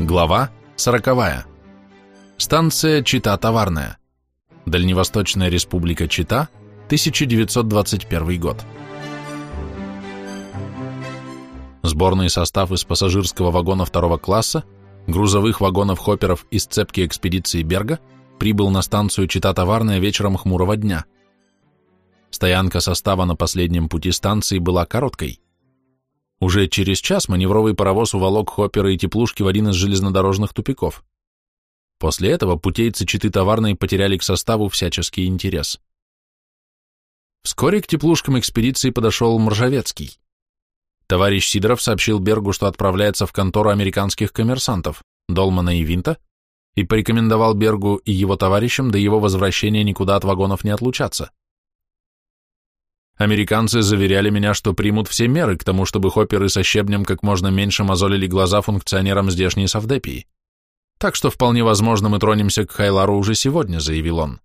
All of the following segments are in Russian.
Глава сороковая. Станция Чита-Товарная. Дальневосточная республика Чита, 1921 год. Сборный состав из пассажирского вагона второго класса, грузовых вагонов-хопперов из цепки экспедиции Берга прибыл на станцию Чита-Товарная вечером хмурого дня. Стоянка состава на последнем пути станции была короткой – уже через час маневровый паровоз уволок хопперы и теплушки в один из железнодорожных тупиков. После этого путейцы Читы Товарной потеряли к составу всяческий интерес. Вскоре к теплушкам экспедиции подошел Мржавецкий. Товарищ Сидоров сообщил Бергу, что отправляется в контору американских коммерсантов, Долмана и Винта, и порекомендовал Бергу и его товарищам до его возвращения никуда от вагонов не отлучаться. Американцы заверяли меня, что примут все меры к тому, чтобы хопперы со щебнем как можно меньше мозолили глаза функционерам здешней Савдепии. Так что вполне возможно мы тронемся к Хайлару уже сегодня, заявил он.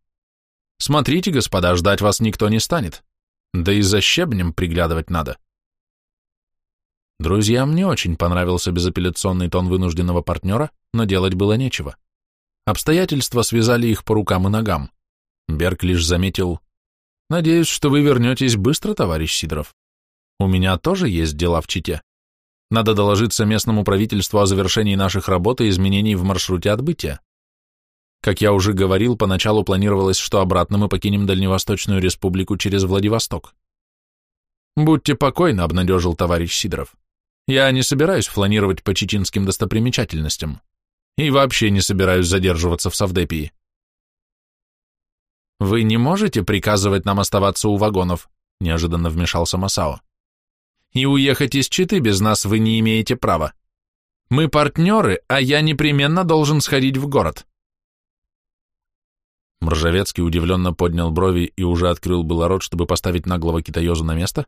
Смотрите, господа, ждать вас никто не станет. Да и за щебнем приглядывать надо. Друзьям не очень понравился безапелляционный тон вынужденного партнера, но делать было нечего. Обстоятельства связали их по рукам и ногам. Берг лишь заметил, Надеюсь, что вы вернетесь быстро, товарищ Сидоров. У меня тоже есть дела в Чите. Надо доложиться местному правительству о завершении наших работ и изменений в маршруте отбытия. Как я уже говорил, поначалу планировалось, что обратно мы покинем Дальневосточную республику через Владивосток. Будьте покойны, обнадежил товарищ Сидоров. Я не собираюсь фланировать по чеченским достопримечательностям. И вообще не собираюсь задерживаться в Савдепии. «Вы не можете приказывать нам оставаться у вагонов?» – неожиданно вмешался Масао. «И уехать из Читы без нас вы не имеете права. Мы партнеры, а я непременно должен сходить в город». Мржавецкий удивленно поднял брови и уже открыл было рот, чтобы поставить наглого китаёзу на место,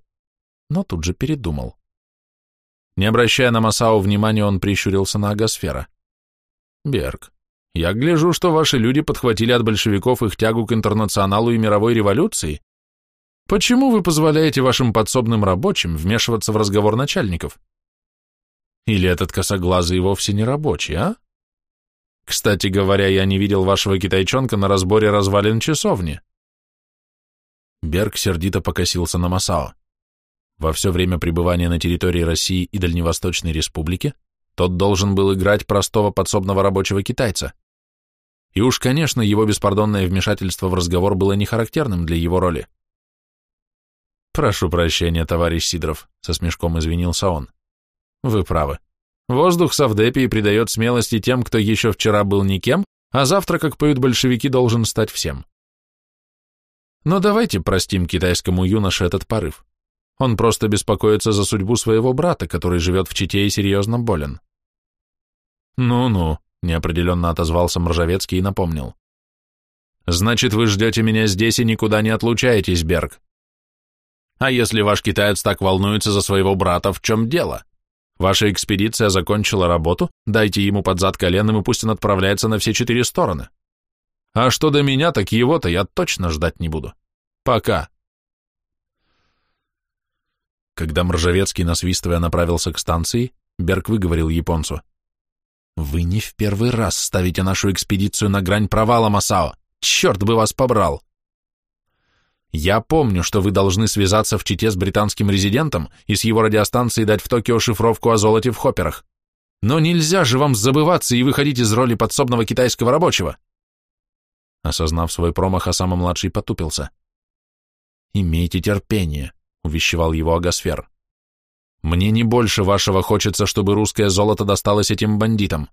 но тут же передумал. Не обращая на Масао внимания, он прищурился на Агосфера. «Берг, я гляжу, что ваши люди подхватили от большевиков их тягу к интернационалу и мировой революции. Почему вы позволяете вашим подсобным рабочим вмешиваться в разговор начальников? Или этот косоглазый вовсе не рабочий, а? Кстати говоря, я не видел вашего китайчонка на разборе развалин часовни. Берг сердито покосился на Масао. Во все время пребывания на территории России и Дальневосточной Республики тот должен был играть простого подсобного рабочего китайца. И уж, конечно, его беспардонное вмешательство в разговор было не характерным для его роли. «Прошу прощения, товарищ Сидоров», — со смешком извинился он. «Вы правы. Воздух Савдепии придает смелости тем, кто еще вчера был никем, а завтра, как поют большевики, должен стать всем. Но давайте простим китайскому юноше этот порыв. Он просто беспокоится за судьбу своего брата, который живет в Чите и серьезно болен. Ну-ну, неопределенно отозвался Мржавецкий и напомнил. «Значит, вы ждете меня здесь и никуда не отлучаетесь, Берг. А если ваш китаец так волнуется за своего брата, в чем дело? Ваша экспедиция закончила работу, дайте ему под зад коленом, и пусть он отправляется на все четыре стороны. А что до меня, так его-то я точно ждать не буду. Пока». Когда Мржавецкий, насвистывая, направился к станции, Берг выговорил японцу. Вы не в первый раз ставите нашу экспедицию на грань провала, Масао. Черт бы вас побрал. Я помню, что вы должны связаться в Чите с британским резидентом и с его радиостанцией дать в Токио шифровку о золоте в хопперах. Но нельзя же вам забываться и выходить из роли подсобного китайского рабочего. Осознав свой промах, Осама младший потупился. «Имейте терпение», — увещевал его Агасфер. Мне не больше вашего хочется, чтобы русское золото досталось этим бандитам.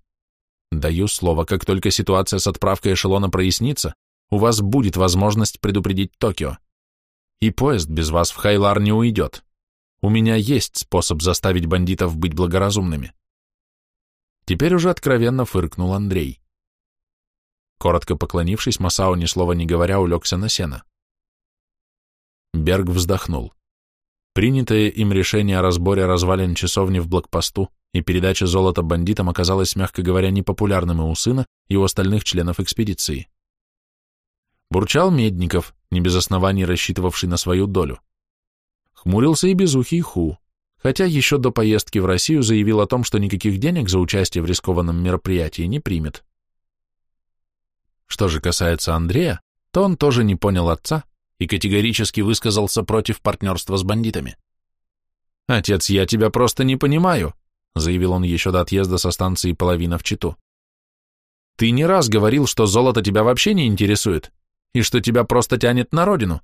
Даю слово, как только ситуация с отправкой эшелона прояснится, у вас будет возможность предупредить Токио. И поезд без вас в Хайлар не уйдет. У меня есть способ заставить бандитов быть благоразумными. Теперь уже откровенно фыркнул Андрей. Коротко поклонившись, Масао, ни слова не говоря, улегся на сено. Берг вздохнул. Принятое им решение о разборе развалин часовни в блокпосту и передаче золота бандитам оказалось, мягко говоря, непопулярным и у сына, и у остальных членов экспедиции. Бурчал Медников, не без оснований рассчитывавший на свою долю. Хмурился и безухий Ху, хотя еще до поездки в Россию заявил о том, что никаких денег за участие в рискованном мероприятии не примет. Что же касается Андрея, то он тоже не понял отца и категорически высказался против партнерства с бандитами. «Отец, я тебя просто не понимаю», заявил он еще до отъезда со станции «Половина» в Читу. «Ты не раз говорил, что золото тебя вообще не интересует и что тебя просто тянет на родину.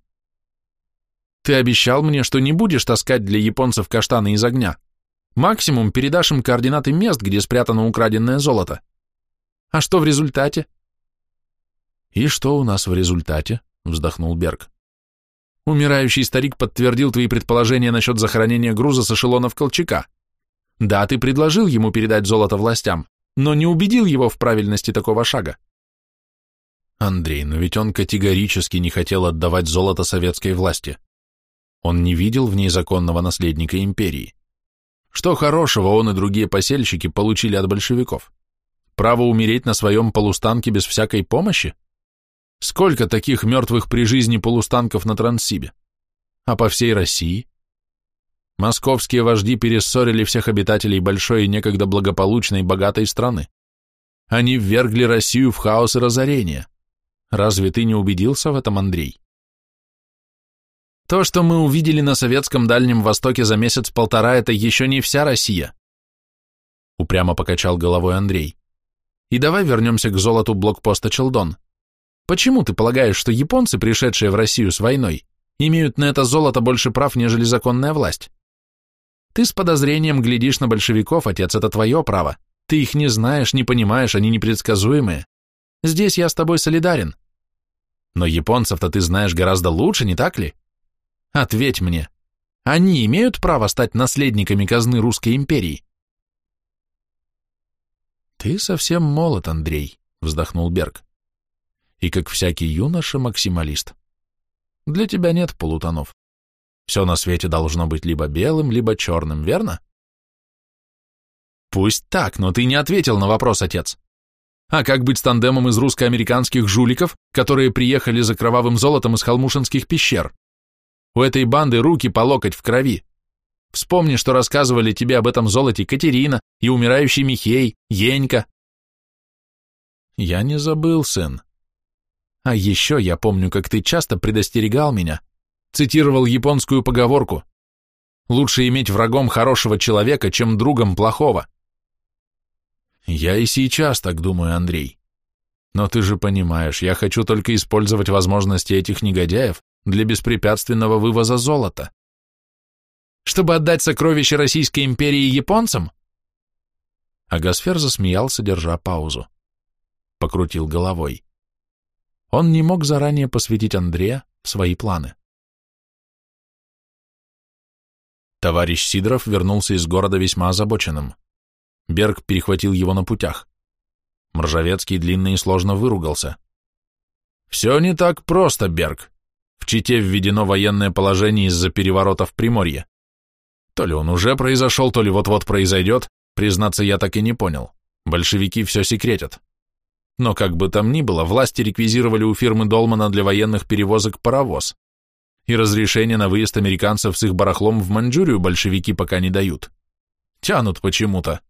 Ты обещал мне, что не будешь таскать для японцев каштаны из огня. Максимум передашь им координаты мест, где спрятано украденное золото. А что в результате?» «И что у нас в результате?» — вздохнул Берг. «Умирающий старик подтвердил твои предположения насчет захоронения груза с эшелонов Колчака. Да, ты предложил ему передать золото властям, но не убедил его в правильности такого шага. Андрей, но ведь он категорически не хотел отдавать золото советской власти. Он не видел в ней законного наследника империи. Что хорошего он и другие посельщики получили от большевиков? Право умереть на своем полустанке без всякой помощи? Сколько таких мертвых при жизни полустанков на Транссибе? А по всей России? Московские вожди перессорили всех обитателей большой и некогда благополучной богатой страны. Они ввергли Россию в хаос и разорение. Разве ты не убедился в этом, Андрей? То, что мы увидели на советском Дальнем Востоке за месяц-полтора, это еще не вся Россия. Упрямо покачал головой Андрей. И давай вернемся к золоту блокпоста Челдон. Почему ты полагаешь, что японцы, пришедшие в Россию с войной, имеют на это золото больше прав, нежели законная власть? Ты с подозрением глядишь на большевиков, отец, это твое право. Ты их не знаешь, не понимаешь, они непредсказуемые. Здесь я с тобой солидарен. Но японцев-то ты знаешь гораздо лучше, не так ли? Ответь мне, они имеют право стать наследниками казны Русской империи? Ты совсем молод, Андрей, вздохнул Берг. И как всякий юноша максималист. Для тебя нет полутонов. Все на свете должно быть либо белым, либо черным, верно? Пусть так, но ты не ответил на вопрос, отец. А как быть с тандемом из русско-американских жуликов, которые приехали за кровавым золотом из холмушинских пещер? У этой банды руки по локоть в крови. Вспомни, что рассказывали тебе об этом золоте Катерина и умирающий Михей, Енька. Я не забыл, сын. А еще я помню, как ты часто предостерегал меня, цитировал японскую поговорку «Лучше иметь врагом хорошего человека, чем другом плохого». Я и сейчас так думаю, Андрей. Но ты же понимаешь, я хочу только использовать возможности этих негодяев для беспрепятственного вывоза золота. Чтобы отдать сокровища Российской империи японцам? Агасфер засмеялся, держа паузу. Покрутил головой. Он не мог заранее посвятить Андрея свои планы. Товарищ Сидоров вернулся из города весьма озабоченным. Берг перехватил его на путях. Мржавецкий длинно и сложно выругался. «Все не так просто, Берг. В Чите введено военное положение из-за переворота в Приморье. То ли он уже произошел, то ли вот-вот произойдет, признаться, я так и не понял. Большевики все секретят. Но как бы там ни было, власти реквизировали у фирмы Долмана для военных перевозок паровоз и разрешение на выезд американцев с их барахлом в Маньчжурию большевики пока не дают. Тянут почему-то.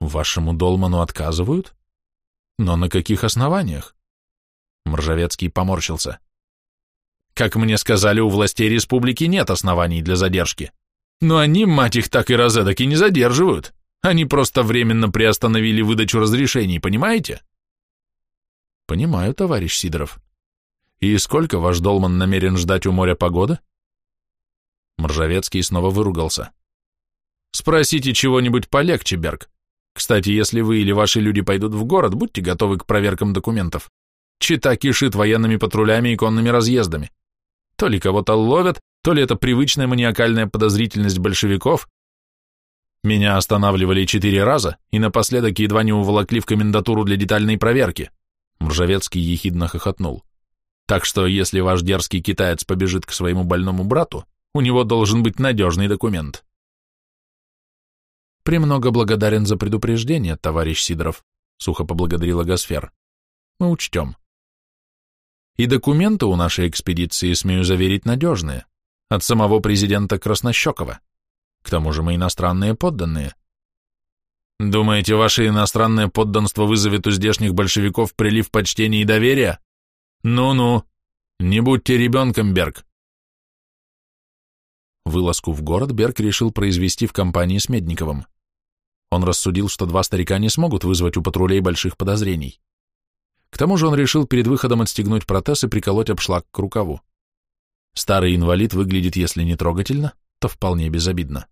Вашему Долману отказывают? Но на каких основаниях? Мржавецкий поморщился. Как мне сказали, у властей республики нет оснований для задержки. Но они, мать их, так и розеток и не задерживают. Они просто временно приостановили выдачу разрешений, понимаете? Понимаю, товарищ Сидоров. И сколько ваш Долман намерен ждать у моря погоды? Мржавецкий снова выругался. Спросите чего-нибудь полегче, Берг. Кстати, если вы или ваши люди пойдут в город, будьте готовы к проверкам документов. Чита кишит военными патрулями и конными разъездами. То ли кого-то ловят, то ли это привычная маниакальная подозрительность большевиков. Меня останавливали четыре раза и напоследок едва не уволокли в комендатуру для детальной проверки. Мржавецкий ехидно хохотнул. Так что, если ваш дерзкий китаец побежит к своему больному брату, у него должен быть надежный документ. «Премного благодарен за предупреждение, товарищ Сидоров», — сухо поблагодарила Гасфер. «Мы учтем». «И документы у нашей экспедиции, смею заверить, надежные. От самого президента Краснощекова. К тому же мы иностранные подданные. Думаете, ваше иностранное подданство вызовет у здешних большевиков прилив почтения и доверия? Ну-ну, не будьте ребенком, Берг. Вылазку в город Берг решил произвести в компании с Медниковым. Он рассудил, что два старика не смогут вызвать у патрулей больших подозрений. К тому же он решил перед выходом отстегнуть протез и приколоть обшлаг к рукаву. Старый инвалид выглядит, если не трогательно, то вполне безобидно.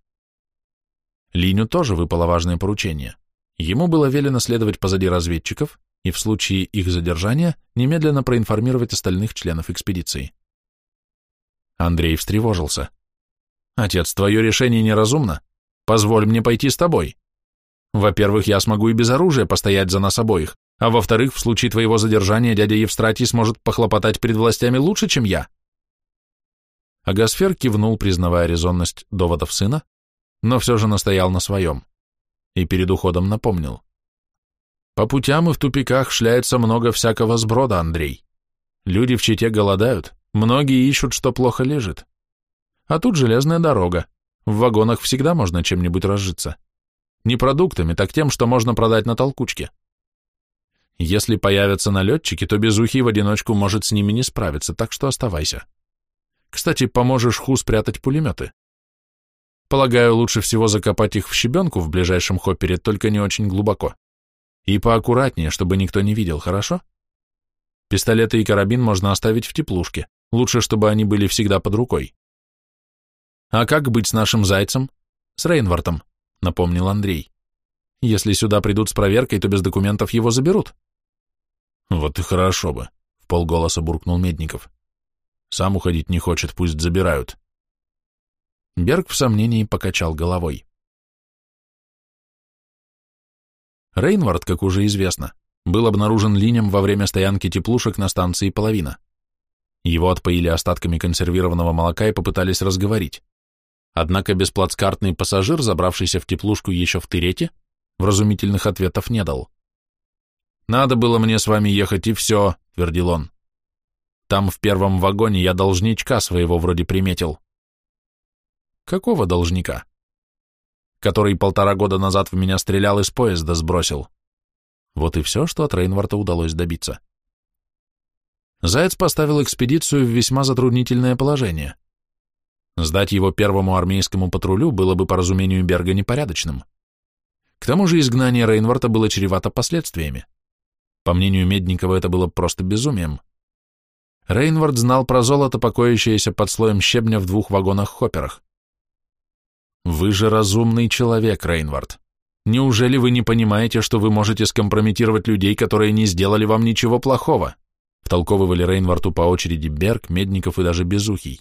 Линю тоже выпало важное поручение. Ему было велено следовать позади разведчиков и в случае их задержания немедленно проинформировать остальных членов экспедиции. Андрей встревожился. «Отец, твое решение неразумно. Позволь мне пойти с тобой. Во-первых, я смогу и без оружия постоять за нас обоих, а во-вторых, в случае твоего задержания дядя Евстратий сможет похлопотать перед властями лучше, чем я». Агасфер кивнул, признавая резонность доводов сына, но все же настоял на своем и перед уходом напомнил. «По путям и в тупиках шляется много всякого сброда, Андрей. Люди в Чите голодают, многие ищут, что плохо лежит. А тут железная дорога, в вагонах всегда можно чем-нибудь разжиться. Не продуктами, так тем, что можно продать на толкучке. Если появятся налетчики, то Безухий в одиночку может с ними не справиться, так что оставайся. Кстати, поможешь Ху спрятать пулеметы. Полагаю, лучше всего закопать их в щебенку в ближайшем хоппере, только не очень глубоко. И поаккуратнее, чтобы никто не видел, хорошо? Пистолеты и карабин можно оставить в теплушке. Лучше, чтобы они были всегда под рукой. А как быть с нашим зайцем? С Рейнвартом, напомнил Андрей. Если сюда придут с проверкой, то без документов его заберут. Вот и хорошо бы, в полголоса буркнул Медников. Сам уходить не хочет, пусть забирают. Берг в сомнении покачал головой. Рейнвард, как уже известно, был обнаружен линем во время стоянки теплушек на станции «Половина». Его отпоили остатками консервированного молока и попытались разговорить. Однако бесплацкартный пассажир, забравшийся в теплушку еще в Тырете, вразумительных ответов не дал. «Надо было мне с вами ехать, и все», — твердил он. Там в первом вагоне я должничка своего вроде приметил. Какого должника? Который полтора года назад в меня стрелял из поезда сбросил. Вот и все, что от Рейнварта удалось добиться. Заяц поставил экспедицию в весьма затруднительное положение. Сдать его первому армейскому патрулю было бы по разумению Берга непорядочным. К тому же изгнание Рейнварта было чревато последствиями. По мнению Медникова, это было просто безумием. Рейнвард знал про золото, покоящееся под слоем щебня в двух вагонах-хопперах. «Вы же разумный человек, Рейнвард. Неужели вы не понимаете, что вы можете скомпрометировать людей, которые не сделали вам ничего плохого?» Втолковывали Рейнварту по очереди Берг, Медников и даже Безухий.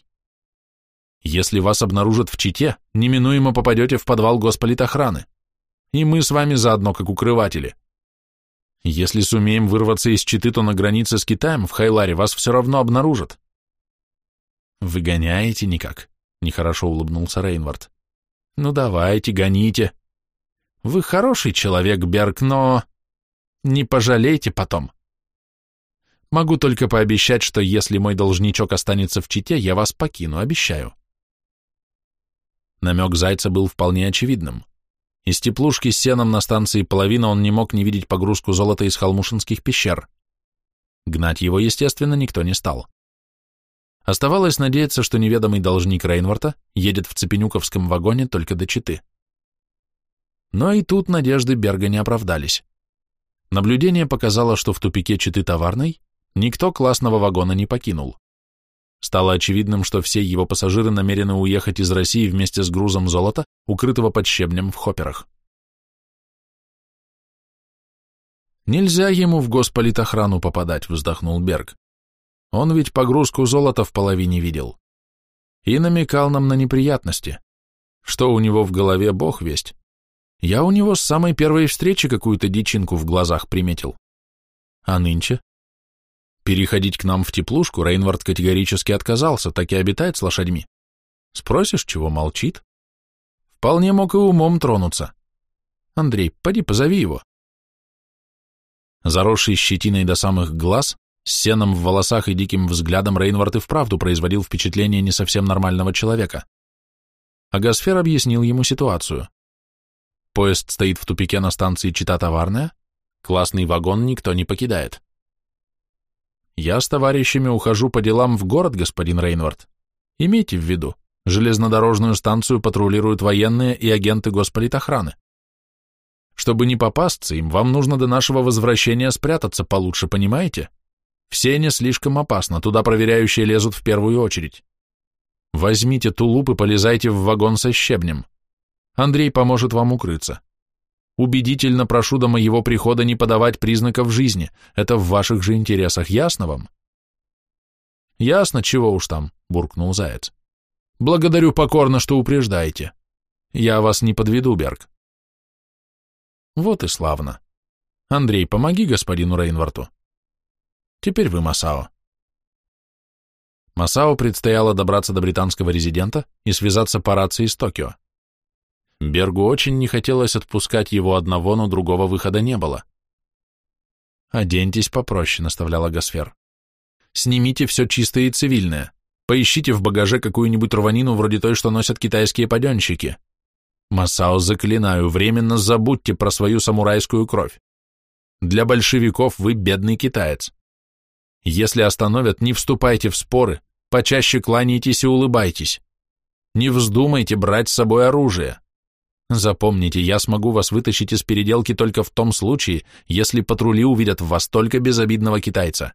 «Если вас обнаружат в Чите, неминуемо попадете в подвал госполитохраны. И мы с вами заодно как укрыватели. Если сумеем вырваться из Читы, то на границе с Китаем в Хайларе вас все равно обнаружат. Вы гоняете никак? Нехорошо улыбнулся Рейнвард. Ну давайте, гоните. Вы хороший человек, Берг, но... Не пожалейте потом. Могу только пообещать, что если мой должничок останется в Чите, я вас покину, обещаю. Намек Зайца был вполне очевидным. Из теплушки с сеном на станции половина он не мог не видеть погрузку золота из холмушинских пещер. Гнать его, естественно, никто не стал. Оставалось надеяться, что неведомый должник Рейнварта едет в Цепенюковском вагоне только до Читы. Но и тут надежды Берга не оправдались. Наблюдение показало, что в тупике Читы Товарной никто классного вагона не покинул. Стало очевидным, что все его пассажиры намерены уехать из России вместе с грузом золота, укрытого под щебнем в хопперах. «Нельзя ему в госполитохрану попадать», — вздохнул Берг. «Он ведь погрузку золота в половине видел. И намекал нам на неприятности. Что у него в голове, бог весть. Я у него с самой первой встречи какую-то дичинку в глазах приметил. А нынче Переходить к нам в теплушку Рейнвард категорически отказался, так и обитает с лошадьми. Спросишь, чего молчит? Вполне мог и умом тронуться. Андрей, поди позови его. Заросший щетиной до самых глаз, с сеном в волосах и диким взглядом Рейнвард и вправду производил впечатление не совсем нормального человека. а Гасфер объяснил ему ситуацию. Поезд стоит в тупике на станции Чита-Товарная, классный вагон никто не покидает. Я с товарищами ухожу по делам в город, господин Рейнвард. Имейте в виду, железнодорожную станцию патрулируют военные и агенты госполитохраны. Чтобы не попасться им, вам нужно до нашего возвращения спрятаться получше, понимаете? Все не слишком опасно, туда проверяющие лезут в первую очередь. Возьмите тулуп и полезайте в вагон со щебнем. Андрей поможет вам укрыться. Убедительно прошу до моего прихода не подавать признаков жизни. Это в ваших же интересах, ясно вам? Ясно, чего уж там, буркнул Заяц. Благодарю покорно, что упреждаете. Я вас не подведу, Берг. Вот и славно. Андрей, помоги господину Рейнварту. Теперь вы, Масао. Масао предстояло добраться до британского резидента и связаться по рации с Токио. Бергу очень не хотелось отпускать его одного, но другого выхода не было. «Оденьтесь попроще», — наставляла Гасфер. «Снимите все чистое и цивильное. Поищите в багаже какую-нибудь рванину вроде той, что носят китайские паденщики. Масао, заклинаю, временно забудьте про свою самурайскую кровь. Для большевиков вы бедный китаец. Если остановят, не вступайте в споры, почаще кланяйтесь и улыбайтесь. Не вздумайте брать с собой оружие. Запомните, я смогу вас вытащить из переделки только в том случае, если патрули увидят в вас только безобидного китайца.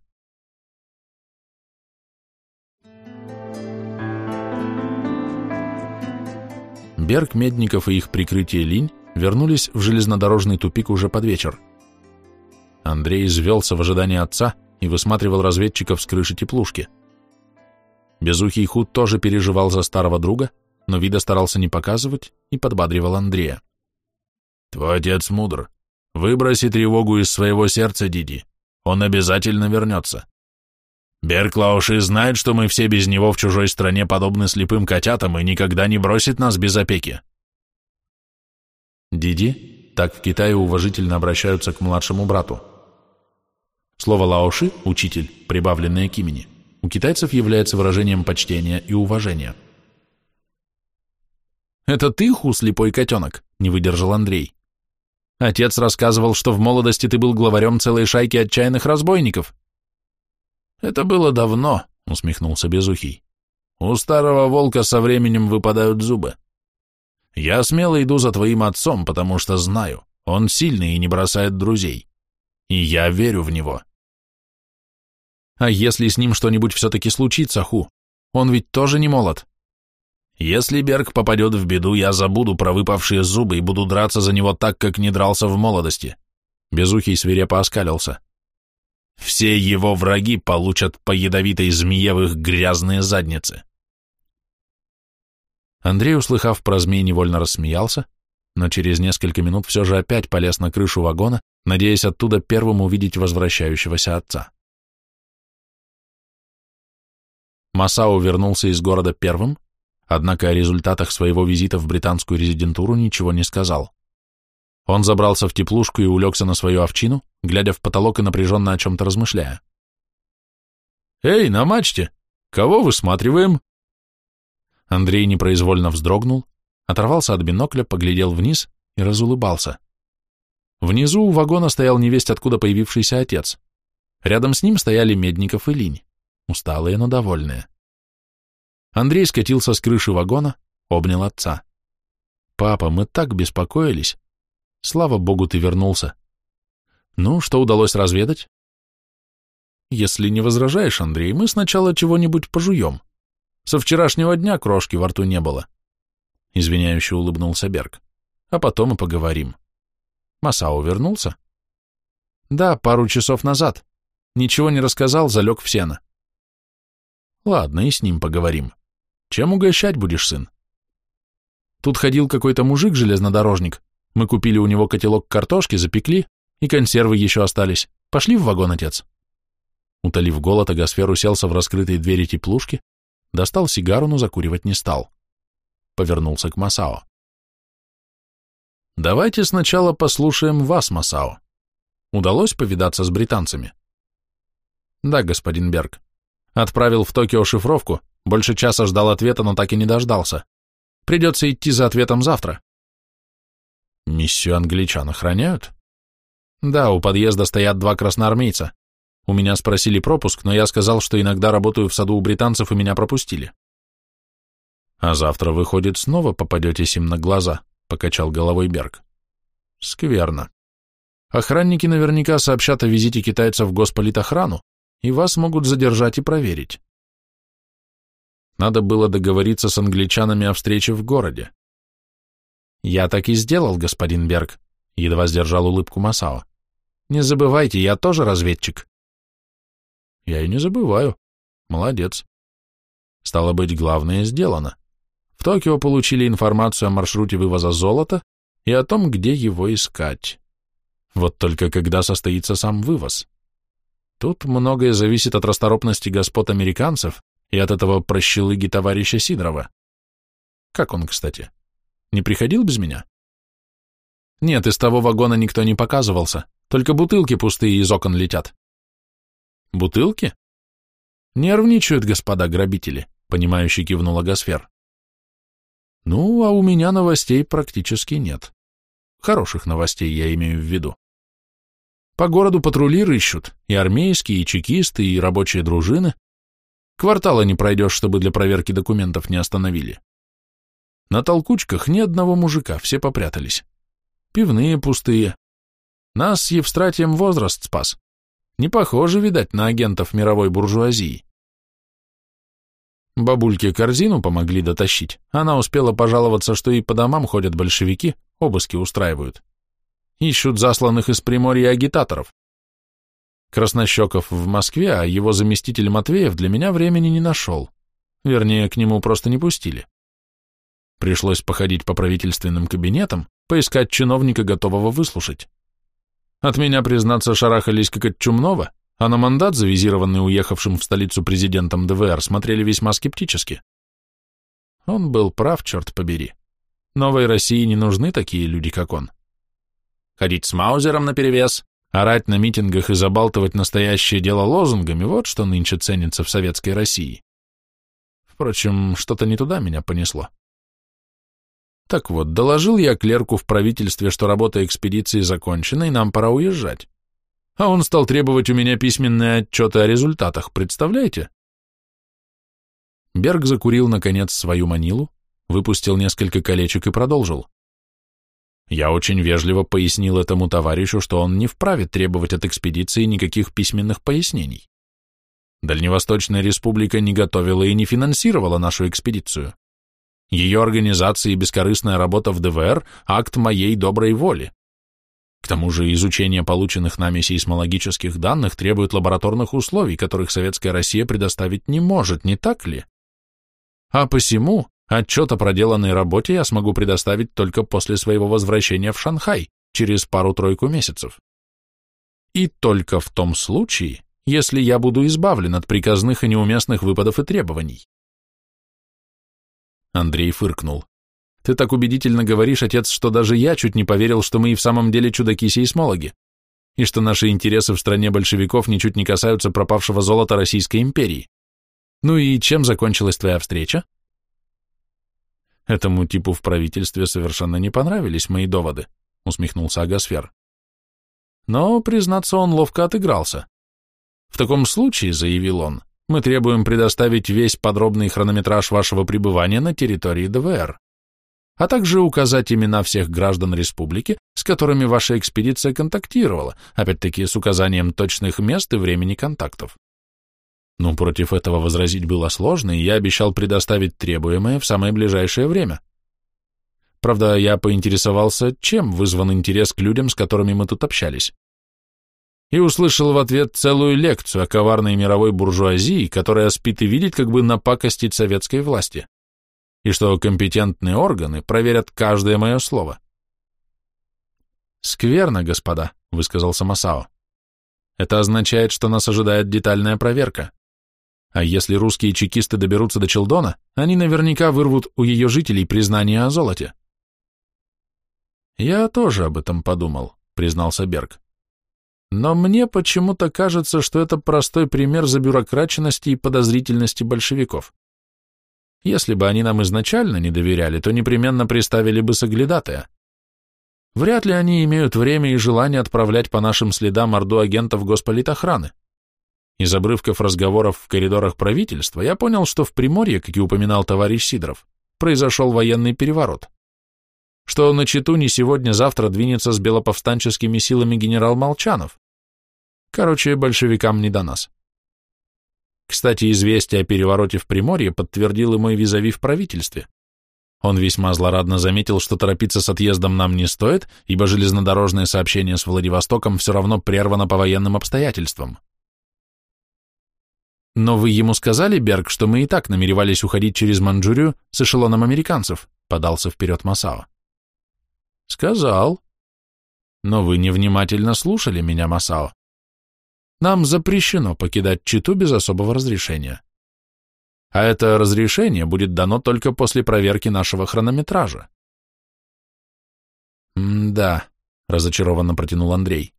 Берг, Медников и их прикрытие Линь вернулись в железнодорожный тупик уже под вечер. Андрей извелся в ожидании отца и высматривал разведчиков с крыши теплушки. Безухий Худ тоже переживал за старого друга, но вида старался не показывать и подбадривал Андрея. «Твой отец мудр. Выброси тревогу из своего сердца, Диди. Он обязательно вернется. Берклауши знает, что мы все без него в чужой стране подобны слепым котятам и никогда не бросит нас без опеки». Диди, так в Китае уважительно обращаются к младшему брату. Слово «лаоши» – учитель, прибавленное к имени, у китайцев является выражением почтения и уважения – «Это ты, Ху, слепой котенок?» — не выдержал Андрей. «Отец рассказывал, что в молодости ты был главарем целой шайки отчаянных разбойников». «Это было давно», — усмехнулся Безухий. «У старого волка со временем выпадают зубы. Я смело иду за твоим отцом, потому что знаю, он сильный и не бросает друзей. И я верю в него». «А если с ним что-нибудь все-таки случится, Ху? Он ведь тоже не молод». Если Берг попадет в беду, я забуду про выпавшие зубы и буду драться за него так, как не дрался в молодости. Безухий свирепо оскалился. Все его враги получат по ядовитой змее в их грязные задницы. Андрей, услыхав про змей, невольно рассмеялся, но через несколько минут все же опять полез на крышу вагона, надеясь оттуда первым увидеть возвращающегося отца. Масао вернулся из города первым, однако о результатах своего визита в британскую резидентуру ничего не сказал. Он забрался в теплушку и улегся на свою овчину, глядя в потолок и напряженно о чем-то размышляя. «Эй, на мачте! Кого высматриваем?» Андрей непроизвольно вздрогнул, оторвался от бинокля, поглядел вниз и разулыбался. Внизу у вагона стоял невесть откуда появившийся отец. Рядом с ним стояли Медников и Линь, усталые, но довольные. Андрей скатился с крыши вагона, обнял отца. «Папа, мы так беспокоились. Слава богу, ты вернулся. Ну, что удалось разведать?» «Если не возражаешь, Андрей, мы сначала чего-нибудь пожуем. Со вчерашнего дня крошки во рту не было». Извиняюще улыбнулся Берг. «А потом и поговорим». Масао вернулся? «Да, пару часов назад. Ничего не рассказал, залег в сено». «Ладно, и с ним поговорим». Чем угощать будешь, сын? Тут ходил какой-то мужик-железнодорожник. Мы купили у него котелок картошки, запекли, и консервы еще остались. Пошли в вагон, отец. Утолив голод, Агасфер уселся в раскрытые двери теплушки, достал сигару, но закуривать не стал. Повернулся к Масао. Давайте сначала послушаем вас, Масао. Удалось повидаться с британцами? Да, господин Берг. Отправил в Токио шифровку, больше часа ждал ответа, но так и не дождался. Придется идти за ответом завтра. Миссию англичан охраняют? Да, у подъезда стоят два красноармейца. У меня спросили пропуск, но я сказал, что иногда работаю в саду у британцев, и меня пропустили. А завтра, выходит, снова попадетесь им на глаза, покачал головой Берг. Скверно. Охранники наверняка сообщат о визите китайцев в госполитохрану, и вас могут задержать и проверить. Надо было договориться с англичанами о встрече в городе. Я так и сделал, господин Берг, едва сдержал улыбку Масао. Не забывайте, я тоже разведчик. Я и не забываю. Молодец. Стало быть, главное сделано. В Токио получили информацию о маршруте вывоза золота и о том, где его искать. Вот только когда состоится сам вывоз. Тут многое зависит от расторопности господ американцев и от этого прощелыги товарища Сидорова. Как он, кстати? Не приходил без меня? Нет, из того вагона никто не показывался, только бутылки пустые из окон летят. Бутылки? Нервничают господа грабители, понимающий кивнула Гасфер. Ну, а у меня новостей практически нет. Хороших новостей я имею в виду. По городу патрули рыщут, и армейские, и чекисты, и рабочие дружины. Квартала не пройдешь, чтобы для проверки документов не остановили. На толкучках ни одного мужика, все попрятались. Пивные пустые. Нас с Евстратием возраст спас. Не похоже, видать, на агентов мировой буржуазии. Бабульке корзину помогли дотащить. Она успела пожаловаться, что и по домам ходят большевики, обыски устраивают. Ищут засланных из Приморья агитаторов. Краснощеков в Москве, а его заместитель Матвеев для меня времени не нашел. Вернее, к нему просто не пустили. Пришлось походить по правительственным кабинетам, поискать чиновника, готового выслушать. От меня, признаться, шарахались как от чумного, а на мандат, завизированный уехавшим в столицу президентом ДВР, смотрели весьма скептически. Он был прав, черт побери. Новой России не нужны такие люди, как он. Ходить с Маузером наперевес, орать на митингах и забалтывать настоящее дело лозунгами – вот что нынче ценится в советской России. Впрочем, что-то не туда меня понесло. Так вот, доложил я клерку в правительстве, что работа экспедиции закончена, и нам пора уезжать. А он стал требовать у меня письменные отчеты о результатах, представляете? Берг закурил, наконец, свою манилу, выпустил несколько колечек и продолжил. Я очень вежливо пояснил этому товарищу, что он не вправе требовать от экспедиции никаких письменных пояснений. Дальневосточная республика не готовила и не финансировала нашу экспедицию. Ее организация и бескорыстная работа в ДВР – акт моей доброй воли. К тому же изучение полученных нами сейсмологических данных требует лабораторных условий, которых Советская Россия предоставить не может, не так ли? А посему отчет о проделанной работе я смогу предоставить только после своего возвращения в Шанхай, через пару-тройку месяцев. И только в том случае, если я буду избавлен от приказных и неуместных выпадов и требований. Андрей фыркнул. Ты так убедительно говоришь, отец, что даже я чуть не поверил, что мы и в самом деле чудаки-сейсмологи, и что наши интересы в стране большевиков ничуть не касаются пропавшего золота Российской империи. Ну и чем закончилась твоя встреча? Этому типу в правительстве совершенно не понравились мои доводы, усмехнулся Агасфер. Но, признаться, он ловко отыгрался. В таком случае, заявил он, мы требуем предоставить весь подробный хронометраж вашего пребывания на территории ДВР а также указать имена всех граждан республики, с которыми ваша экспедиция контактировала, опять-таки с указанием точных мест и времени контактов. Ну, против этого возразить было сложно, и я обещал предоставить требуемое в самое ближайшее время. Правда, я поинтересовался, чем вызван интерес к людям, с которыми мы тут общались. И услышал в ответ целую лекцию о коварной мировой буржуазии, которая спит и видит, как бы напакостить советской власти и что компетентные органы проверят каждое мое слово. «Скверно, господа», — высказал Масао. «Это означает, что нас ожидает детальная проверка. А если русские чекисты доберутся до Челдона, они наверняка вырвут у ее жителей признание о золоте». «Я тоже об этом подумал», — признался Берг. «Но мне почему-то кажется, что это простой пример забюрокраченности и подозрительности большевиков. Если бы они нам изначально не доверяли, то непременно приставили бы соглядатая. Вряд ли они имеют время и желание отправлять по нашим следам орду агентов госполитохраны. Из обрывков разговоров в коридорах правительства я понял, что в Приморье, как и упоминал товарищ Сидоров, произошел военный переворот. Что на Читу не сегодня-завтра двинется с белоповстанческими силами генерал Молчанов. Короче, большевикам не до нас. Кстати, известие о перевороте в Приморье подтвердил и мой визави в правительстве. Он весьма злорадно заметил, что торопиться с отъездом нам не стоит, ибо железнодорожное сообщение с Владивостоком все равно прервано по военным обстоятельствам. Но вы ему сказали, Берг, что мы и так намеревались уходить через Манчжурию с эшелоном американцев, подался вперед Масао. Сказал. Но вы невнимательно слушали меня, Масао. Нам запрещено покидать Читу без особого разрешения. А это разрешение будет дано только после проверки нашего хронометража. «Да», — разочарованно протянул Андрей.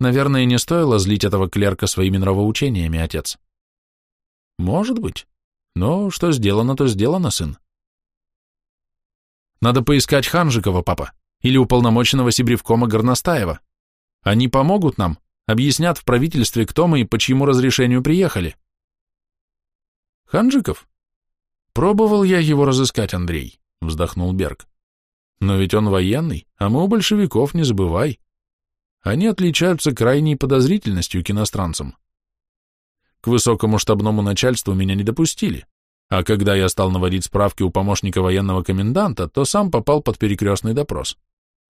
«Наверное, не стоило злить этого клерка своими нравоучениями, отец». «Может быть. Но что сделано, то сделано, сын». «Надо поискать Ханжикова, папа, или уполномоченного Сибревкома Горностаева. Они помогут нам, Объяснят в правительстве, кто мы и по чьему разрешению приехали. Ханжиков? Пробовал я его разыскать, Андрей, вздохнул Берг. Но ведь он военный, а мы у большевиков, не забывай. Они отличаются крайней подозрительностью к иностранцам. К высокому штабному начальству меня не допустили, а когда я стал наводить справки у помощника военного коменданта, то сам попал под перекрестный допрос.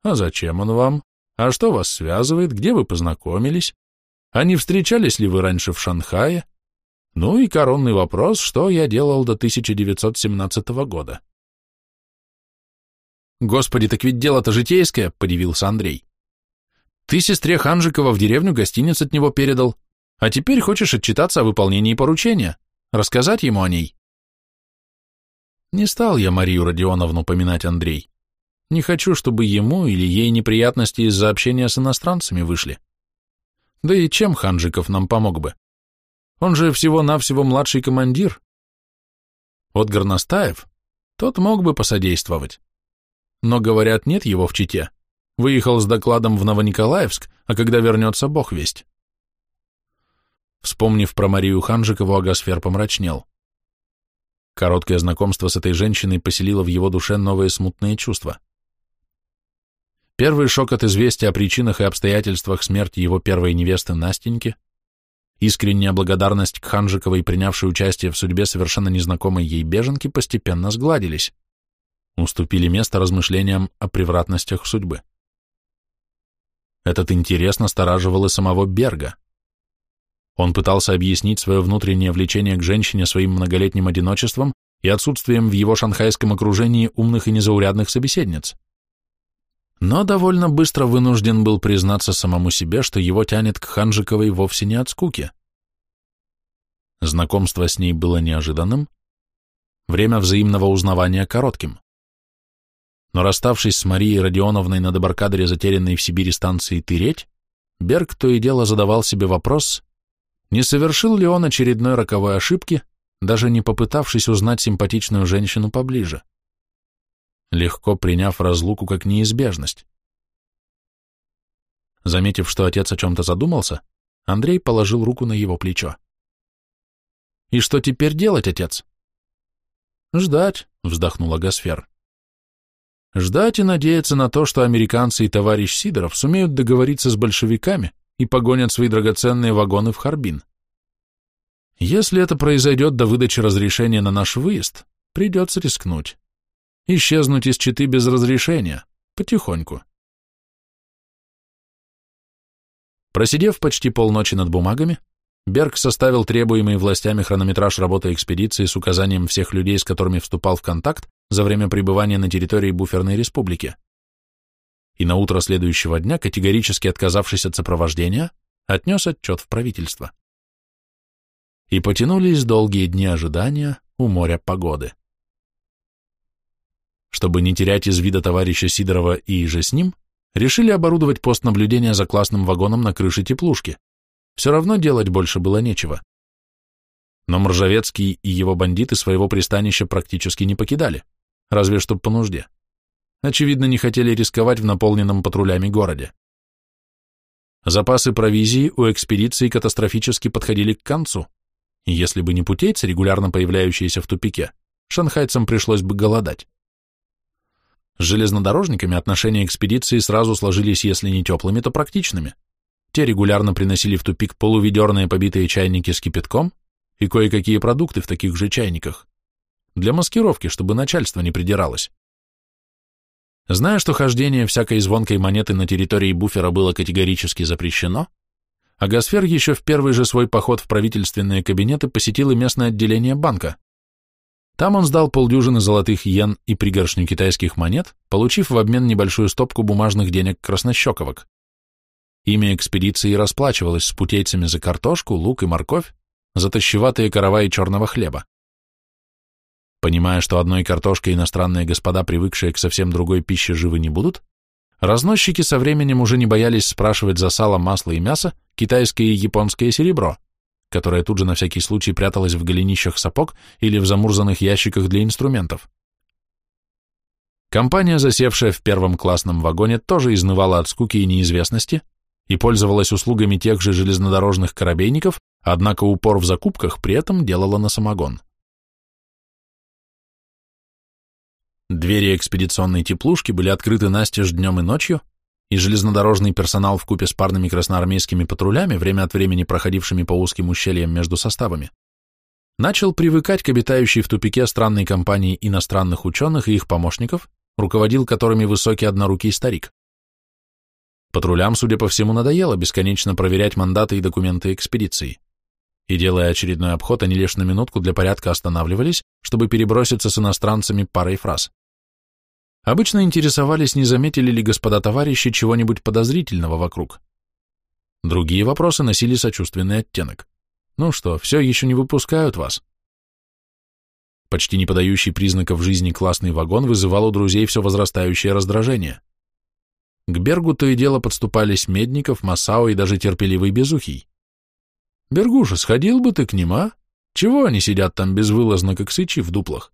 А зачем он вам? А что вас связывает? Где вы познакомились? А не встречались ли вы раньше в Шанхае? Ну и коронный вопрос, что я делал до 1917 года. Господи, так ведь дело-то житейское, подивился Андрей. Ты сестре Ханжикова в деревню гостиниц от него передал, а теперь хочешь отчитаться о выполнении поручения, рассказать ему о ней. Не стал я Марию Родионовну поминать Андрей. Не хочу, чтобы ему или ей неприятности из-за общения с иностранцами вышли. Да и чем Ханжиков нам помог бы? Он же всего-навсего младший командир. Вот Горностаев, тот мог бы посодействовать. Но, говорят, нет его в Чите. Выехал с докладом в Новониколаевск, а когда вернется, бог весть. Вспомнив про Марию Ханжикову, Агасфер помрачнел. Короткое знакомство с этой женщиной поселило в его душе новые смутные чувства. Первый шок от известия о причинах и обстоятельствах смерти его первой невесты Настеньки, искренняя благодарность к Ханжиковой, принявшей участие в судьбе совершенно незнакомой ей беженки, постепенно сгладились, уступили место размышлениям о превратностях судьбы. Этот интерес настораживал и самого Берга. Он пытался объяснить свое внутреннее влечение к женщине своим многолетним одиночеством и отсутствием в его шанхайском окружении умных и незаурядных собеседниц но довольно быстро вынужден был признаться самому себе, что его тянет к Ханжиковой вовсе не от скуки. Знакомство с ней было неожиданным, время взаимного узнавания коротким. Но расставшись с Марией Родионовной на дебаркадере затерянной в Сибири станции Тыреть, Берг то и дело задавал себе вопрос, не совершил ли он очередной роковой ошибки, даже не попытавшись узнать симпатичную женщину поближе легко приняв разлуку как неизбежность. Заметив, что отец о чем-то задумался, Андрей положил руку на его плечо. «И что теперь делать, отец?» «Ждать», — вздохнула Гасфер. «Ждать и надеяться на то, что американцы и товарищ Сидоров сумеют договориться с большевиками и погонят свои драгоценные вагоны в Харбин. Если это произойдет до выдачи разрешения на наш выезд, придется рискнуть. Исчезнуть из Читы без разрешения, потихоньку. Просидев почти полночи над бумагами, Берг составил требуемый властями хронометраж работы экспедиции с указанием всех людей, с которыми вступал в контакт за время пребывания на территории буферной республики. И на утро следующего дня, категорически отказавшись от сопровождения, отнес отчет в правительство. И потянулись долгие дни ожидания у моря погоды. Чтобы не терять из вида товарища Сидорова и же с ним, решили оборудовать пост наблюдения за классным вагоном на крыше теплушки. Все равно делать больше было нечего. Но Мржавецкий и его бандиты своего пристанища практически не покидали, разве что по нужде. Очевидно, не хотели рисковать в наполненном патрулями городе. Запасы провизии у экспедиции катастрофически подходили к концу, и если бы не путейцы, регулярно появляющиеся в тупике, шанхайцам пришлось бы голодать. С железнодорожниками отношения экспедиции сразу сложились, если не теплыми, то практичными. Те регулярно приносили в тупик полуведерные побитые чайники с кипятком и кое-какие продукты в таких же чайниках. Для маскировки, чтобы начальство не придиралось. Зная, что хождение всякой звонкой монеты на территории буфера было категорически запрещено, Агасфер еще в первый же свой поход в правительственные кабинеты посетил и местное отделение банка, там он сдал полдюжины золотых йен и пригоршню китайских монет, получив в обмен небольшую стопку бумажных денег краснощековок. Имя экспедиции расплачивалось с путейцами за картошку, лук и морковь, за тащеватые караваи черного хлеба. Понимая, что одной картошкой иностранные господа, привыкшие к совсем другой пище, живы не будут, разносчики со временем уже не боялись спрашивать за сало, масло и мясо китайское и японское серебро, которая тут же на всякий случай пряталась в голенищах сапог или в замурзанных ящиках для инструментов. Компания, засевшая в первом классном вагоне, тоже изнывала от скуки и неизвестности и пользовалась услугами тех же железнодорожных корабейников, однако упор в закупках при этом делала на самогон. Двери экспедиционной теплушки были открыты настежь днем и ночью, и железнодорожный персонал в купе с парными красноармейскими патрулями, время от времени проходившими по узким ущельям между составами, начал привыкать к обитающей в тупике странной компании иностранных ученых и их помощников, руководил которыми высокий однорукий старик. Патрулям, судя по всему, надоело бесконечно проверять мандаты и документы экспедиции. И делая очередной обход, они лишь на минутку для порядка останавливались, чтобы переброситься с иностранцами парой фраз. Обычно интересовались, не заметили ли господа товарищи чего-нибудь подозрительного вокруг. Другие вопросы носили сочувственный оттенок. Ну что, все еще не выпускают вас? Почти не подающий признаков жизни классный вагон вызывал у друзей все возрастающее раздражение. К Бергу то и дело подступались Медников, Масао и даже терпеливый Безухий. «Бергуша, сходил бы ты к ним, а? Чего они сидят там безвылазно, как сычи в дуплах?»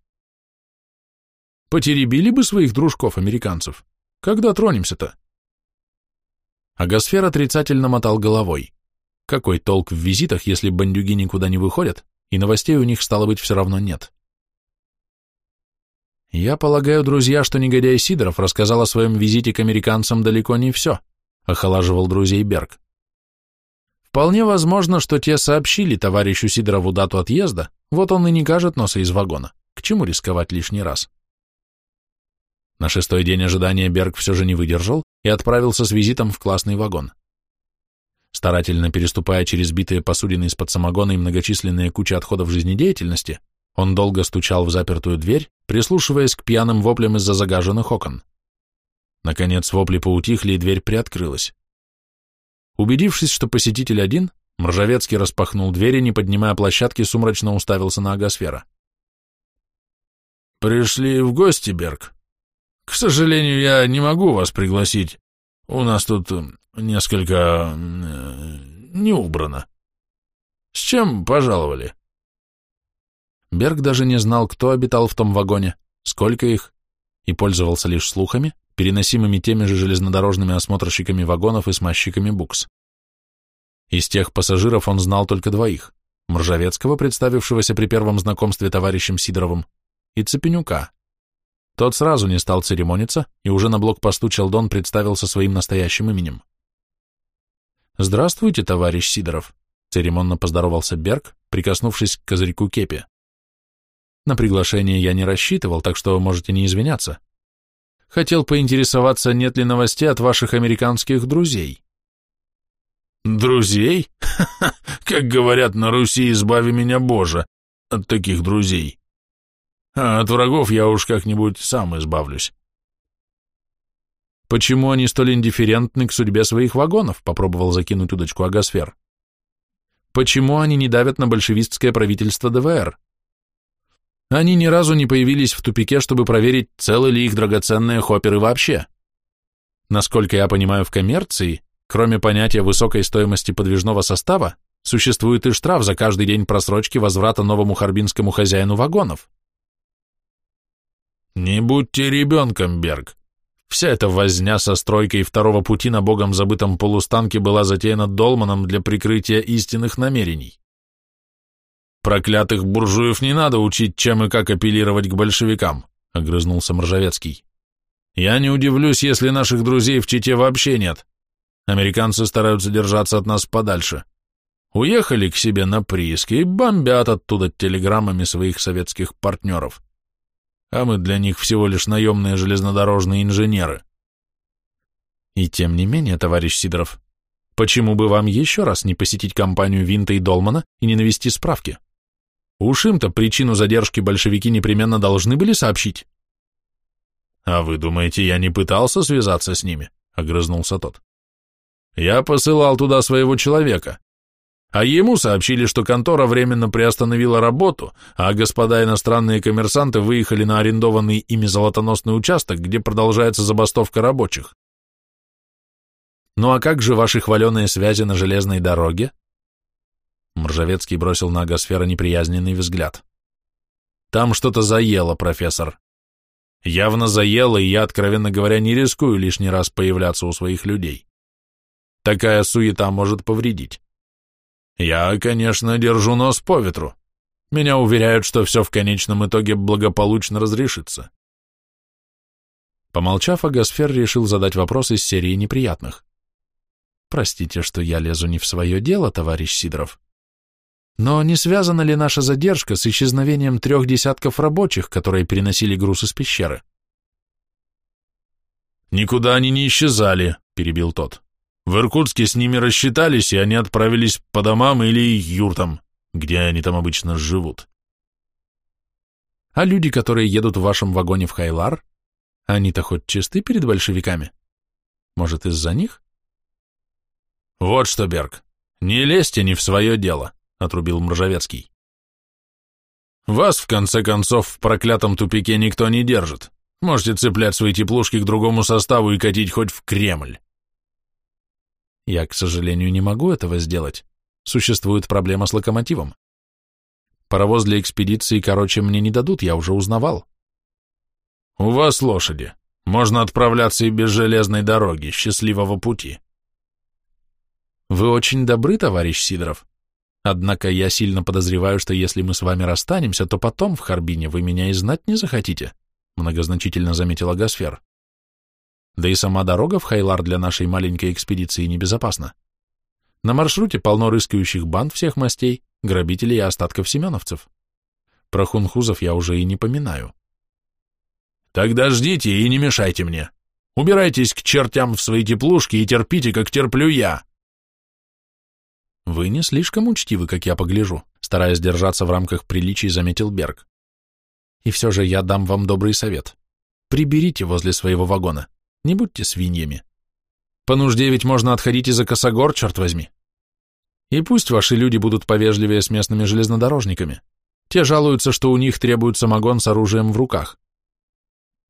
Потеребили бы своих дружков-американцев. Когда тронемся-то? Агосфер отрицательно мотал головой. Какой толк в визитах, если бандюги никуда не выходят, и новостей у них, стало быть, все равно нет? Я полагаю, друзья, что негодяй Сидоров рассказал о своем визите к американцам далеко не все, охолаживал друзей Берг. Вполне возможно, что те сообщили товарищу Сидорову дату отъезда, вот он и не кажет носа из вагона. К чему рисковать лишний раз? На шестой день ожидания Берг все же не выдержал и отправился с визитом в классный вагон. Старательно переступая через битые посудины из-под самогона и многочисленные кучи отходов жизнедеятельности, он долго стучал в запертую дверь, прислушиваясь к пьяным воплям из-за загаженных окон. Наконец вопли поутихли, и дверь приоткрылась. Убедившись, что посетитель один, Мржавецкий распахнул дверь и, не поднимая площадки, сумрачно уставился на агосфера. «Пришли в гости, Берг?» К сожалению, я не могу вас пригласить. У нас тут несколько э, не убрано. С чем пожаловали? Берг даже не знал, кто обитал в том вагоне, сколько их, и пользовался лишь слухами, переносимыми теми же железнодорожными осмотрщиками вагонов и смазчиками букс. Из тех пассажиров он знал только двоих – Мржавецкого, представившегося при первом знакомстве товарищем Сидоровым, и Цепенюка, тот сразу не стал церемониться, и уже на блокпосту Челдон представился своим настоящим именем. «Здравствуйте, товарищ Сидоров», — церемонно поздоровался Берг, прикоснувшись к козырьку кепи. «На приглашение я не рассчитывал, так что можете не извиняться. Хотел поинтересоваться, нет ли новостей от ваших американских друзей». «Друзей? Как говорят на Руси, избави меня, Боже, от таких друзей», а от врагов я уж как-нибудь сам избавлюсь. Почему они столь индифферентны к судьбе своих вагонов? Попробовал закинуть удочку Агасфер. Почему они не давят на большевистское правительство ДВР? Они ни разу не появились в тупике, чтобы проверить, целы ли их драгоценные хопперы вообще. Насколько я понимаю в коммерции, кроме понятия высокой стоимости подвижного состава, Существует и штраф за каждый день просрочки возврата новому харбинскому хозяину вагонов. Не будьте ребенком, Берг. Вся эта возня со стройкой второго пути на богом забытом полустанке была затеяна Долманом для прикрытия истинных намерений. Проклятых буржуев не надо учить, чем и как апеллировать к большевикам, огрызнулся Мржавецкий. Я не удивлюсь, если наших друзей в Чите вообще нет. Американцы стараются держаться от нас подальше. Уехали к себе на прииски и бомбят оттуда телеграммами своих советских партнеров. А мы для них всего лишь наемные железнодорожные инженеры. И тем не менее, товарищ Сидоров, почему бы вам еще раз не посетить компанию Винта и Долмана и не навести справки? Уж им-то причину задержки большевики непременно должны были сообщить. А вы думаете, я не пытался связаться с ними? Огрызнулся тот. Я посылал туда своего человека. А ему сообщили, что контора временно приостановила работу, а господа иностранные коммерсанты выехали на арендованный ими золотоносный участок, где продолжается забастовка рабочих. Ну а как же ваши хваленые связи на железной дороге? Мржавецкий бросил на Агосфера неприязненный взгляд. Там что-то заело, профессор. Явно заело, и я, откровенно говоря, не рискую лишний раз появляться у своих людей. Такая суета может повредить. Я, конечно, держу нос по ветру. Меня уверяют, что все в конечном итоге благополучно разрешится. Помолчав, Агасфер решил задать вопрос из серии неприятных. Простите, что я лезу не в свое дело, товарищ Сидоров. Но не связана ли наша задержка с исчезновением трех десятков рабочих, которые переносили груз из пещеры? «Никуда они не исчезали», — перебил тот. В Иркутске с ними рассчитались, и они отправились по домам или юртам, где они там обычно живут. А люди, которые едут в вашем вагоне в Хайлар, они-то хоть чисты перед большевиками? Может, из-за них? Вот что, Берг, не лезьте не в свое дело, отрубил Мржавецкий. Вас, в конце концов, в проклятом тупике никто не держит. Можете цеплять свои теплушки к другому составу и катить хоть в Кремль. Я, к сожалению, не могу этого сделать. Существует проблема с локомотивом. Паровоз для экспедиции, короче, мне не дадут, я уже узнавал. У вас лошади. Можно отправляться и без железной дороги. Счастливого пути. Вы очень добры, товарищ Сидоров. Однако я сильно подозреваю, что если мы с вами расстанемся, то потом в Харбине вы меня и знать не захотите, многозначительно заметила Гасфер. Да и сама дорога в Хайлар для нашей маленькой экспедиции небезопасна. На маршруте полно рыскающих банд всех мастей, грабителей и остатков семеновцев. Про хунхузов я уже и не поминаю. Тогда ждите и не мешайте мне. Убирайтесь к чертям в свои теплушки и терпите, как терплю я. Вы не слишком учтивы, как я погляжу, стараясь держаться в рамках приличий, заметил Берг. И все же я дам вам добрый совет. Приберите возле своего вагона. Не будьте свиньями. По нужде ведь можно отходить и за косогор, черт возьми. И пусть ваши люди будут повежливее с местными железнодорожниками. Те жалуются, что у них требуют самогон с оружием в руках.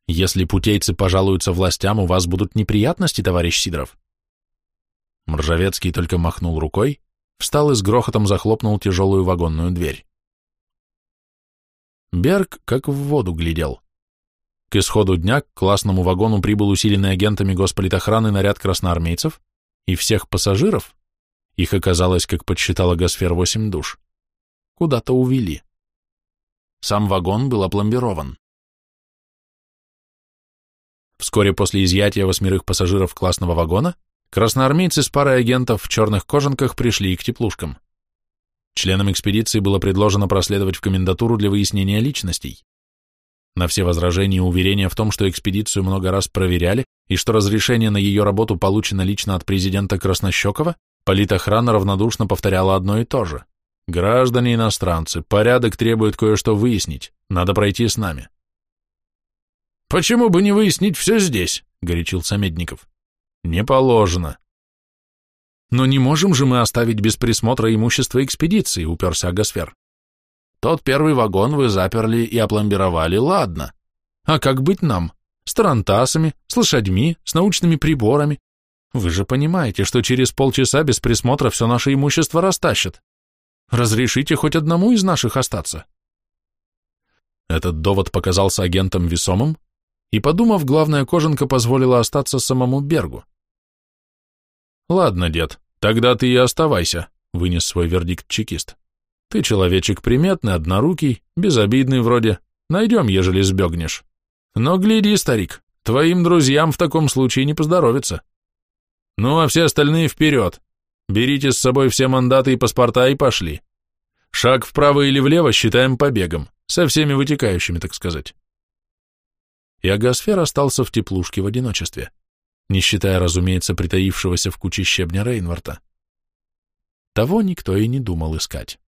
Если путейцы пожалуются властям, у вас будут неприятности, товарищ Сидоров. Мржавецкий только махнул рукой, встал и с грохотом захлопнул тяжелую вагонную дверь. Берг как в воду глядел. К исходу дня к классному вагону прибыл усиленный агентами госполитохраны наряд красноармейцев, и всех пассажиров, их оказалось, как подсчитала Гасфер, восемь душ, куда-то увели. Сам вагон был опломбирован. Вскоре после изъятия восьмерых пассажиров классного вагона красноармейцы с парой агентов в черных кожанках пришли к теплушкам. Членам экспедиции было предложено проследовать в комендатуру для выяснения личностей. На все возражения и уверения в том, что экспедицию много раз проверяли и что разрешение на ее работу получено лично от президента Краснощекова, политохрана равнодушно повторяла одно и то же. «Граждане иностранцы, порядок требует кое-что выяснить, надо пройти с нами». «Почему бы не выяснить все здесь?» — горячился Медников. «Не положено». «Но не можем же мы оставить без присмотра имущество экспедиции», — уперся Агосфер. Тот первый вагон вы заперли и опломбировали, ладно. А как быть нам? С тарантасами, с лошадьми, с научными приборами. Вы же понимаете, что через полчаса без присмотра все наше имущество растащат. Разрешите хоть одному из наших остаться. Этот довод показался агентом весомым, и, подумав, главная кожанка позволила остаться самому Бергу. «Ладно, дед, тогда ты и оставайся», — вынес свой вердикт чекист. «Ты человечек приметный, однорукий, безобидный вроде. Найдем, ежели сбегнешь. Но гляди, старик, твоим друзьям в таком случае не поздоровится. Ну, а все остальные вперед. Берите с собой все мандаты и паспорта и пошли. Шаг вправо или влево считаем побегом, со всеми вытекающими, так сказать. И Агасфер остался в теплушке в одиночестве, не считая, разумеется, притаившегося в куче щебня Рейнварта. Того никто и не думал искать.